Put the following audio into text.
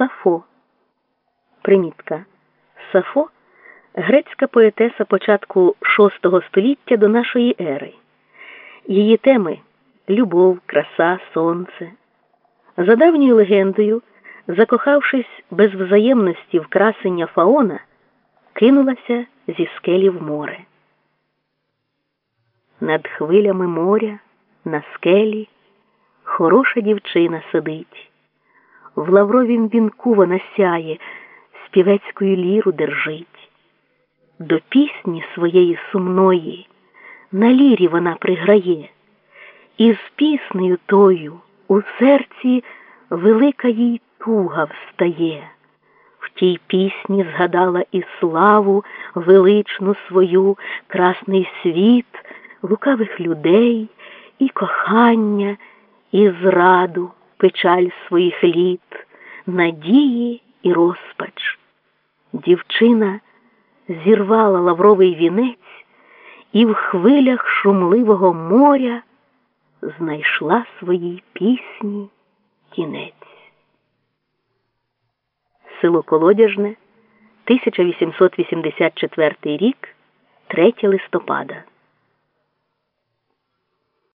Сафо. Примітка. Сафо грецька поетеса початку VI століття до нашої ери. Її теми любов, краса, сонце. За давньою легендою, закохавшись без взаємності в красення Фаона, кинулася зі скелі в море. Над хвилями моря на скелі хороша дівчина сидить. В лавровім вінку вона сяє, співецькою ліру держить. До пісні своєї сумної на лірі вона приграє, і з піснею тою у серці велика їй туга встає. В тій пісні згадала і славу величну свою, красний світ, лукавих людей, і кохання, і зраду, печаль своїх літ, надії і розпач. Дівчина зірвала лавровий вінець і в хвилях шумливого моря знайшла своїй пісні кінець. Село Колодяжне, 1884 рік, 3 листопада.